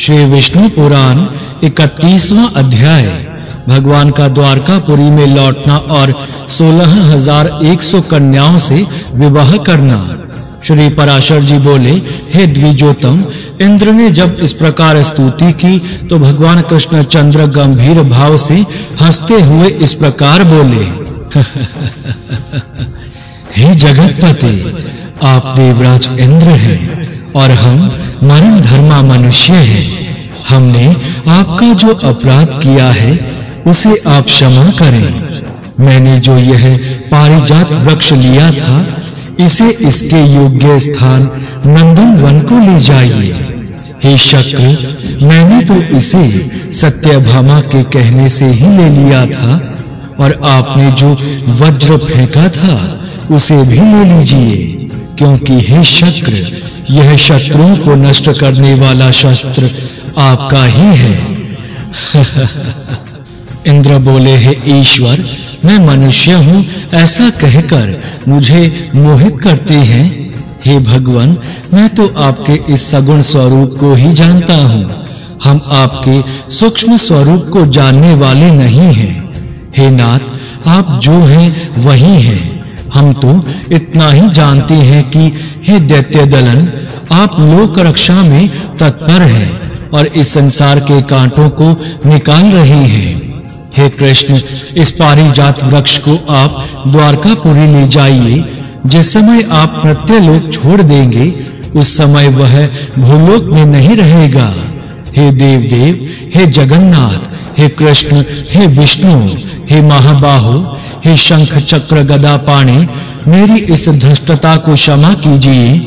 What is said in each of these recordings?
श्री विष्णु पुराण 31वां अध्याय, भगवान का द्वारकापुरी में लौटना और 16100 कन्याओं से विवाह करना। श्री पराशर जी बोले, हे द्विजोतम इंद्र ने जब इस प्रकार स्तुति की तो भगवान कृष्ण चंद्र गंभीर भाव से हँसते हुए इस प्रकार बोले, हे जगतपति, आप देवराज इंद्र हैं और हम मरण धर्मा मनुष्य हैं। हमने आपका जो अपराध किया है, उसे आप क्षमा करें। मैंने जो यह पारिजात वृक्ष लिया था, इसे इसके योग्य स्थान नंदन वन को ले जाइए। हे शक्र मैंने तो इसे सत्यभामा के कहने से ही ले लिया था, और आपने जो वज्र फेंका था, उसे भी ले लीजिए, क्योंकि हे शक्र यह शत्रुओं को नष्ट करने वाला शस्त्र आपका ही है। इंद्र बोले, हे ईश्वर, मैं मनुष्य हूँ, ऐसा कहकर मुझे मोहित करते हैं। हे भगवान, मैं तो आपके इस सगुण स्वरूप को ही जानता हूँ। हम आपके सूक्ष्म स्वरूप को जानने वाले नहीं हैं। हे नाथ, आप जो हैं, वही हैं। हम तो इतना ही जानते हैं कि हे दैत्य दलन, आप लोक रक्षा में तत्पर हैं और इस संसार के कांटों को निकाल रहे हैं। हे कृष्ण, इस पारिजात वृक्ष को आप द्वारकापुरी ले जाइए। जिस समय आप प्रत्यलोक छोड़ देंगे, उस समय वह भूलोक में नहीं रहेगा। हे देव देव हे जगन्नाथ, हे कृष्ण, हे विष्णु, हे महाबाहु हे शंख चक्र गदा पाणी, मेरी इस धृष्टता को क्षमा कीजिए।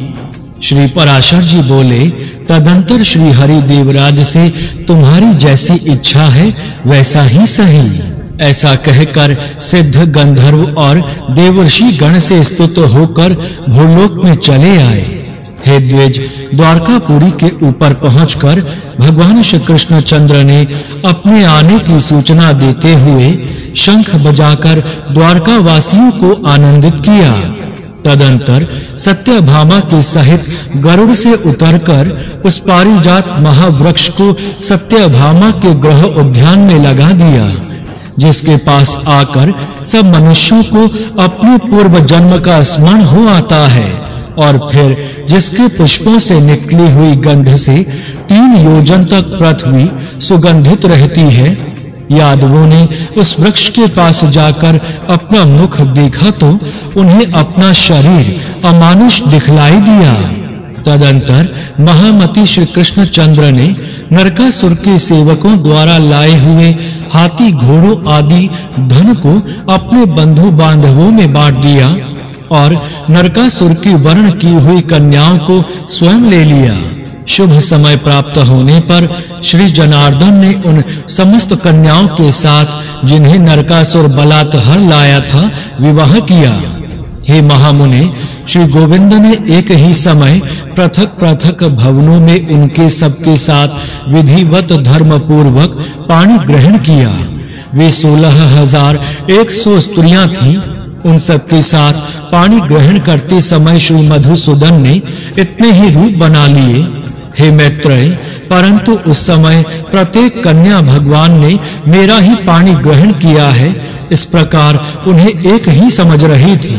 श्री पराशर जी बोले, तदंतर श्री हरि देवराज से तुम्हारी जैसी इच्छा है, वैसा ही सही। ऐसा कहकर सिद्ध गंधर्व और देवर्षि गण से स्तुत होकर भूलोक में चले आए। हे द्विज, द्वारकापुरी के ऊपर पहुंचकर भगवान श्री कृष्ण चंद्र ने अपने आने की सूचना देते हुए शंख बजाकर द्वारका वासियों को आनंदित किया। तदंतर सत्यभामा के सहित गरुड़ से उतरकर उस पारिजात महावृक्ष को सत्यभामा के ग्रह उद्यान में लगा दिया, जिसके पास आकर सब मनुष्यों को अपने पूर्व जन्म का स्मरण हो आता है और फिर जिसके पुष्पों से निकली हुई गंध से तीन योजन तक पृथ्वी सुगंधित रहती है यादवों ने उस वृक्ष के पास जाकर अपना मुख देखा तो उन्हें अपना शरीर अमानुष दिखलाई दिया। तदंतर महामती श्री कृष्ण चंद्र ने नरकासुर के सेवकों द्वारा लाए हुए हाथी घोड़ों आदि धन को अपने बंधु बांधवों में बांट दिया और नरकासुर की वर्ण की हुई कन्याओं को स्वयं ले लिया। शुभ समय प्राप्त होने पर श्री जनार्दन ने उन समस्त कन्याओं के साथ, जिन्हें नरकासुर बलात्कार लाया था, विवाह किया। हे महामुने, श्री गोविंद ने एक ही समय पृथक-पृथक भवनों में उनके सबके साथ विधिवत धर्म पूर्वक पानी ग्रहण किया। वे सोलह हज़ार एक सौ स्त्रियाँ थीं। उन सबके साथ पानी ग्रहण करते समय श्री मधुसूदन ने इतने ही रूप बना लिए। हे मैत्रेय, परंतु उस समय प्रत्येक कन्या भगवान ने मेरा ही पानी ग्रहण किया है, इस प्रकार उन्हें एक ही समझ रही थी।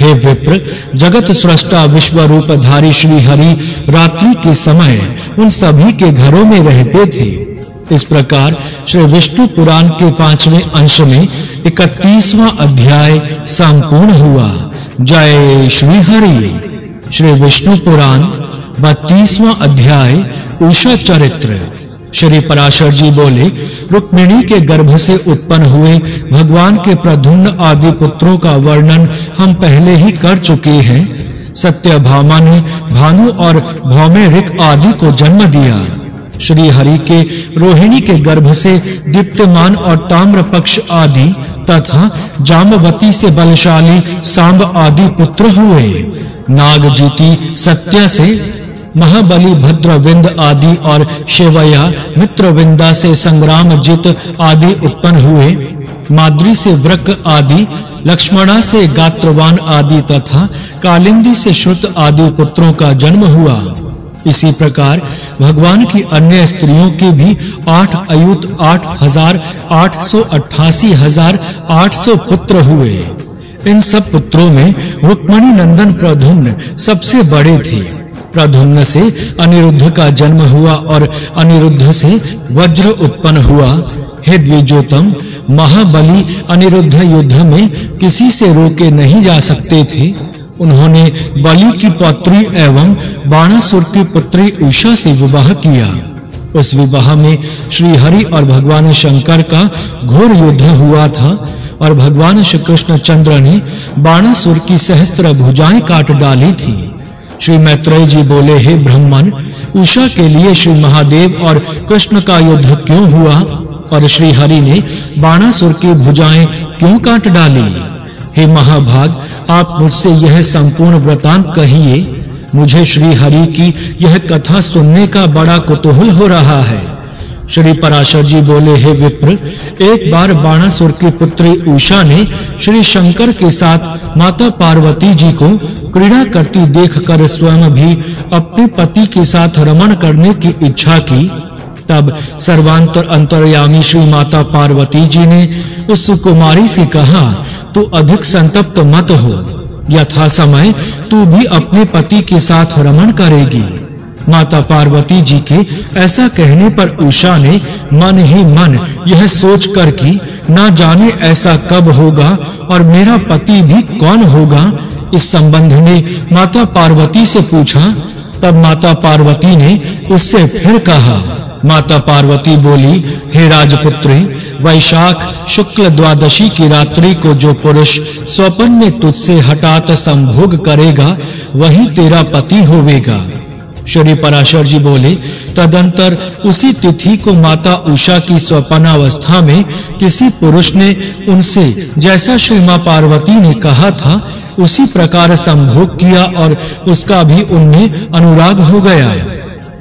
हे विप्र, जगत सृष्टा विश्व रूप धारी श्री हरि रात्रि के समय उन सभी के घरों में रहते थे। इस प्रकार श्री विष्णु पुराण के पाँचवें अंश में 31वां अध्याय संपूर्ण हुआ। जय श्री हरि श्री विष्णु पुराण बत्तीसवां अध्याय, उषा चरित्र। श्री पराशर जी बोले, रुक्मिणी के गर्भ से उत्पन्न हुए भगवान के प्रधुम्न आदि पुत्रों का वर्णन हम पहले ही कर चुके हैं। सत्यभामा ने भानु और भौमेरिक आदि को जन्म दिया। श्री हरि के रोहिणी के गर्भ से दीप्तमान और ताम्रपक्ष आदि तथा जामवती से बलशाली सांब आदि पुत्र हुए। नागजीति सत्य से महाबली भद्रविंद आदि और शेवया मित्रविंदा से संग्राम जित आदि उत्पन्न हुए। माद्री से वृक आदि, लक्ष्मणा से गात्रवान आदि तथा कालिंदी से श्रुत आदि पुत्रों का जन्म हुआ। इसी प्रकार भगवान की अन्य स्त्रियों के भी आठ अयुत, आठ हज़ार, आठ सौ अट्ठासी हज़ार, आठ सौ पुत्र हुए। इन सब पुत्रों में रुक्मणी नंदन प्रधुम्न सबसे बड़े थे। प्रधुम्न से अनिरुद्ध का जन्म हुआ और अनिरुद्ध से वज्र उत्पन्न हुआ। हे द्विजोतम महाबली अनिरुद्ध युद्ध में किसी से रोके नहीं जा सकते थे। उन्होंने बलि की पौत्री एवं बाणासुर की पुत्री उषा से विवाह किया। उस विवाह में श्री हरि और भगवान शंकर का घोर युद्ध हुआ था और भगवान श्री कृष्ण चंद्र ने बाणासुर की सहस्त्र भुजाएँ काट डाली थी। श्री मैत्रेय जी बोले, हे ब्राह्मण, उषा के लिए श्री महादेव और कृष्ण का युद्ध क्यों हुआ? और श्री हरि ने बाणासुर की भुजाएँ क्यों काट डाली? हे महाभाग, आप मुझसे यह संपूर्ण वृतांत कहिए। मुझे श्री हरि की यह कथा सुनने का बड़ा कुतूहल हो रहा है। श्री पराशर जी बोले, हे विप्र, एक बार बाणासुर की पुत्री उषा ने श्री शंकर के साथ माता पार्वती जी को क्रीड़ा करती देखकर स्वयं भी अपने पति के साथ रमण करने की इच्छा की। तब सर्वांतर अंतर्यामी श्री माता पार्वती जी ने उस कुमारी से कहा, तू अधिक संतप्त मत हो। यथा समय तू भी अपने पति के साथ रमण करेगी। माता पार्वती जी के ऐसा कहने पर उषा ने, मन ही मन, यह सोच कर कि ना जाने ऐसा कब होगा और मेरा पति भी कौन होगा? इस संबंध में माता पार्वती से पूछा। तब माता पार्वती ने उससे फिर कहा। माता पार्वती बोली, हे राजपुत्री, वैशाख शुक्ल द्वादशी की रात्रि को जो पुरुष स्वप्न में तुझसे हठात संभोग करेगा, वही तेरा पति होवेगा। श्री पराशर जी बोले, तदंतर उसी तिथि को माता उषा की स्वप्नावस्था में किसी पुरुष ने उनसे, जैसा श्री माँ पार्वती ने कहा था, उसी प्रकार संभोग किया और उसका भी उनमें अनुराग हो गया।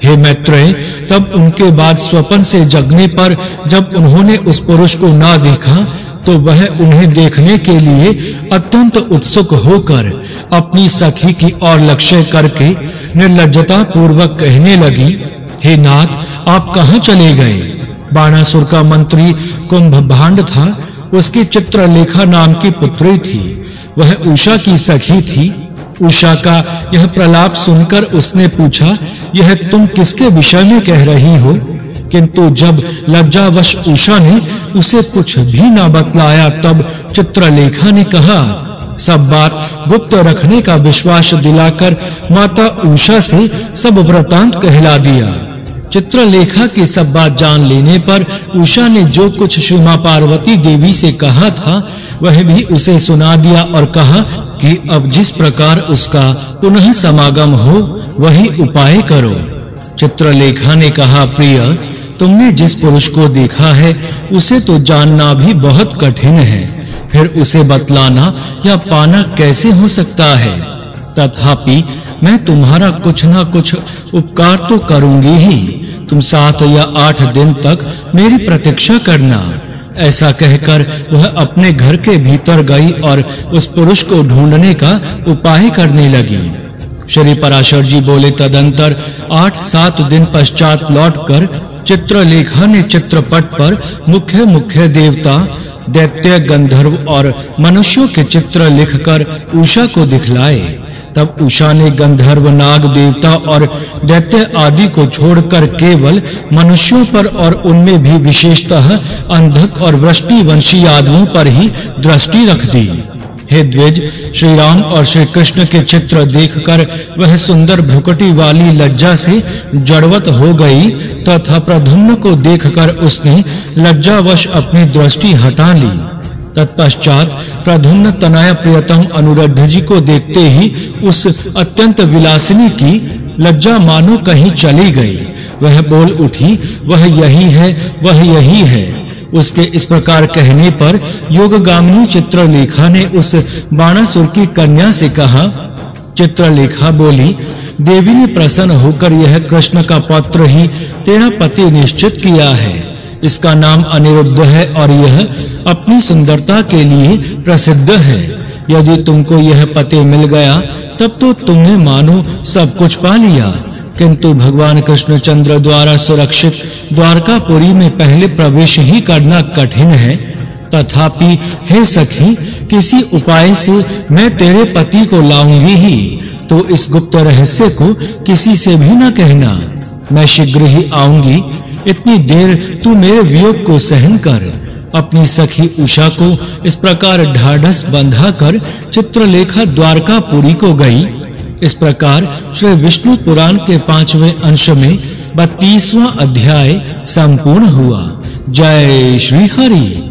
हे मैत्रेय, तब उनके बाद स्वपन से जगने पर जब उन्होंने उस पुरुष को ना देखा तो वह उन्हें देखने के लिए अत्यंत उत्सुक होकर अपनी सखी की ओर लक्ष्य करके निर्लज्जता पूर्वक कहने लगी, हे नाथ, आप कहाँ चले गए? बाणासुर का मंत्री कुंभभांड था। उसकी चित्रलेखा नाम की पुत्री थी। वह उषा की सखी थी। उषा का यह प्रलाप सुनकर उसने पूछा, यह तुम किसके विषय में कह रही हो? किंतु जब लज्जावश उषा ने उसे कुछ भी ना बतलाया, तब चित्रलेखा ने कहा सब बात गुप्त रखने का विश्वास दिलाकर माता उषा से सब वृतांत कहला दिया। चित्रलेखा की सब बात जान लेने पर उषा ने जो कुछ श्री माँ पार्वती देवी से कहा था, वह भी उसे सुना दिया और कहा कि अब जिस प्रकार उसका पुनः समागम हो, वही उपाय करो। चित्रलेखा ने कहा, प्रिय, तुमने जिस पुरुष को देखा है, उसे तो जानना भी बहुत कठिन है। फिर उसे बतलाना, या पाना कैसे हो सकता है? तथापि, मैं तुम्हारा कुछ ना कुछ उपकार तो करूँगी ही। तुम सात या आठ दिन तक मेरी प्रतीक्षा करना। ऐसा कहकर वह अपने घर के भीतर गई और उस पुरुष को ढूँढने का उपाय करने लगी। श्री पराशर जी बोले, तदंतर आठ सात दिन पश्चात लौटकर चित्रलेखा ने चित्रपट पर मुख्य मुख्य देवता दैत्य, गंधर्व और मनुष्यों के चित्र लिखकर उषा को दिखलाए। तब उषा ने गंधर्व, नाग, देवता और दैत्य आदि को छोड़कर केवल मनुष्यों पर और उनमें भी विशेषतः अंधक और वृष्टि वंशी यादवों पर ही दृष्टि रख दी। हे द्विज श्री राम और श्री कृष्ण के चित्र देखकर वह सुंदर भुकटी वाली लज्जा से जड़वत हो गई तथा प्रधुम्न को देखकर उसने लज्जावश अपनी दृष्टि हटा ली। तत्पश्चात प्रधुम्न तनय प्रियतम अनुरुद्ध जी को देखते ही उस अत्यंत विलासिनी की लज्जा मानो कहीं चली गई। वह बोल उठी, वह यही है, वह यही है। उसके इस प्रकार कहने पर योगगामिनी चित्रलेखा ने उस बाणासुर की कन्या से कहा, चित्रलेखा बोली, देवी ने प्रसन्न होकर यह कृष्ण का पत्र ही तेरा पति निश्चित किया है। इसका नाम अनिरुद्ध है और यह अपनी सुंदरता के लिए प्रसिद्ध है। यदि तुमको यह पति मिल गया, तब तो तुमने मानो सब कुछ पा लिया। किंतु भगवान कृष्णचंद्र द्वारा सुरक्षित द्वारकापुरी में पहले प्रवेश ही करना कठिन है। तथापि, हे सखी, किसी उपाय से मैं तेरे पति को लाऊँगी ही तो इस गुप्त रहस्य को किसी से भी न कहना। मैं शीघ्र ही आऊँगी। इतनी देर तू मेरे वियोग को सहन कर, अपनी सखी उषा को इस प्रकार ढाढ़स बंधा कर चित्रलेखा द्वारकापुरी को गई। इस प्रकार श्री विष्णु पुराण के पाँचवें अंश में 32वां अध्याय संपूर्ण हुआ। जय श्री हरि।